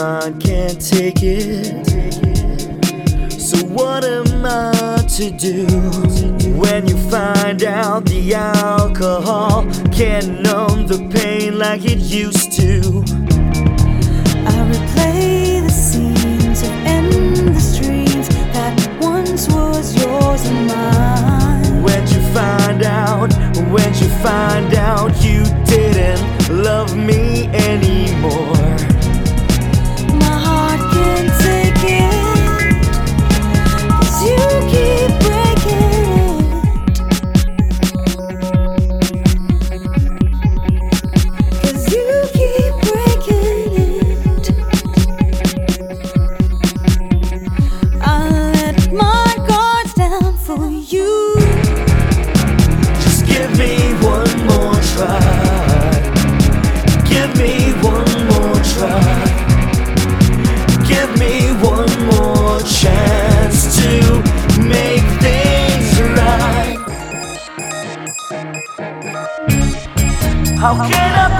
mind can't take it. So, what am I to do when you find out the alcohol can numb the pain like it used to? how can I?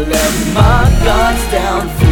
left my guards down.